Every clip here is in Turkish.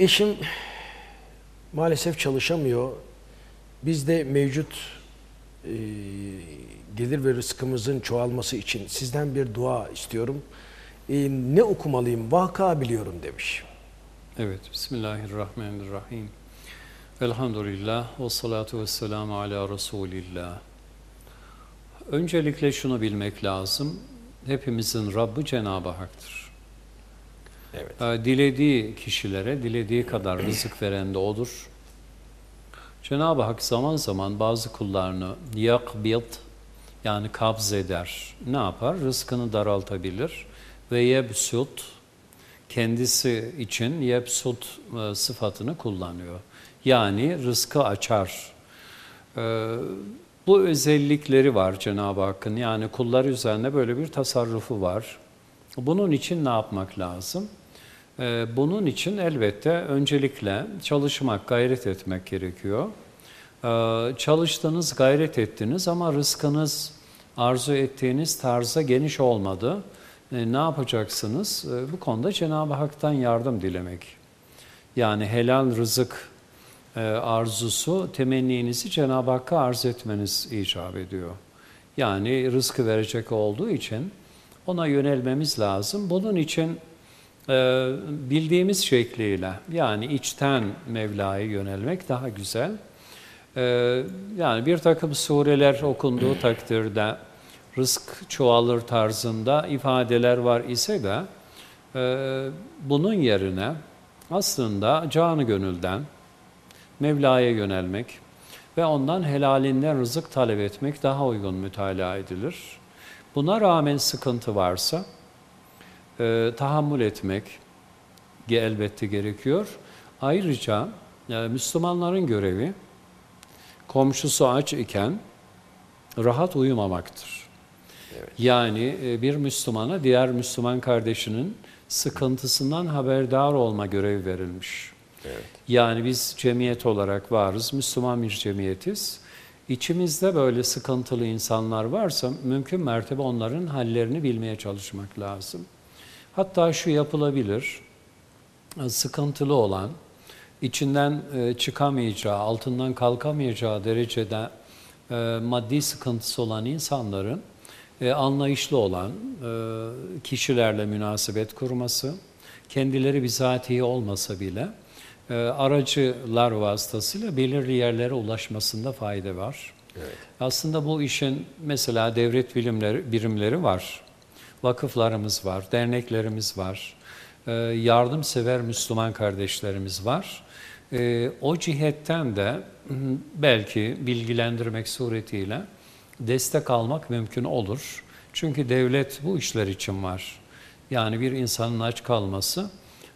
eşim maalesef çalışamıyor. Biz de mevcut e, gelir ve rızkımızın çoğalması için sizden bir dua istiyorum. E, ne okumalıyım? Vaka biliyorum demiş. Evet, Bismillahirrahmanirrahim. Elhamdülillah ve salatu ve selamu ala Resulillah. Öncelikle şunu bilmek lazım. Hepimizin Rabbi Cenab-ı Hak'tır. Evet. Ee, Dilediği kişilere dilediği kadar rızık veren de O'dur. Cenab-ı Hak zaman zaman bazı kullarını yakbid yani kabz eder. Ne yapar? Rızkını daraltabilir. Ve yebsut kendisi için yebsut e, sıfatını kullanıyor. Yani rızkı açar. Ee, bu özellikleri var Cenab-ı Hakk'ın. Yani kullar üzerinde böyle bir tasarrufu var. Bunun için ne yapmak lazım? Ee, bunun için elbette öncelikle çalışmak, gayret etmek gerekiyor. Ee, çalıştınız, gayret ettiniz ama rızkınız arzu ettiğiniz tarza geniş olmadı. Ee, ne yapacaksınız? Bu konuda Cenab-ı Hak'tan yardım dilemek. Yani helal rızık e, arzusu, temenninizi Cenab-ı Hakk'a arz etmeniz icap ediyor. Yani rızkı verecek olduğu için ona yönelmemiz lazım. Bunun için bildiğimiz şekliyle yani içten Mevla'ya yönelmek daha güzel. E, yani bir takım sureler okunduğu takdirde rızk çoğalır tarzında ifadeler var ise de bunun yerine aslında canı gönülden Mevla'ya yönelmek ve ondan helalinden rızık talep etmek daha uygun mütalaa edilir. Buna rağmen sıkıntı varsa e, tahammül etmek elbette gerekiyor. Ayrıca e, Müslümanların görevi komşusu aç iken rahat uyumamaktır. Evet. Yani e, bir Müslümana diğer Müslüman kardeşinin sıkıntısından haberdar olma görevi verilmiş. Evet. Yani biz cemiyet olarak varız, Müslüman bir cemiyetiz. İçimizde böyle sıkıntılı insanlar varsa mümkün mertebe onların hallerini bilmeye çalışmak lazım. Hatta şu yapılabilir, sıkıntılı olan, içinden e, çıkamayacağı, altından kalkamayacağı derecede e, maddi sıkıntısı olan insanların e, anlayışlı olan kişilerle münasebet kurması, kendileri bizatihi olmasa bile aracılar vasıtasıyla belirli yerlere ulaşmasında fayda var. Evet. Aslında bu işin mesela devlet bilimleri, birimleri var, vakıflarımız var, derneklerimiz var, e, yardımsever Müslüman kardeşlerimiz var. E, o cihetten de belki bilgilendirmek suretiyle destek almak mümkün olur. Çünkü devlet bu işler için var. Yani bir insanın aç kalması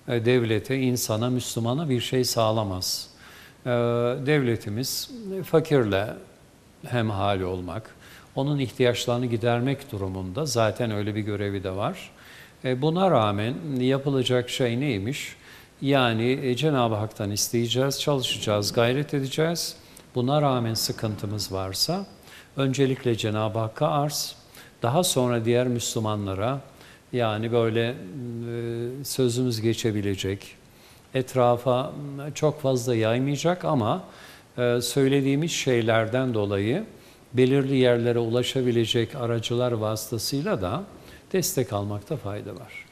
e, devlete, insana, Müslümana bir şey sağlamaz. Devletimiz fakirle hemhali olmak, onun ihtiyaçlarını gidermek durumunda zaten öyle bir görevi de var. E, buna rağmen yapılacak şey neymiş? Yani Cenab-ı Hak'tan isteyeceğiz, çalışacağız, gayret edeceğiz. Buna rağmen sıkıntımız varsa öncelikle Cenab-ı Hakk'a arz, daha sonra diğer Müslümanlara, yani böyle e, sözümüz geçebilecek, etrafa çok fazla yaymayacak ama e, söylediğimiz şeylerden dolayı belirli yerlere ulaşabilecek aracılar vasıtasıyla da destek almakta fayda var.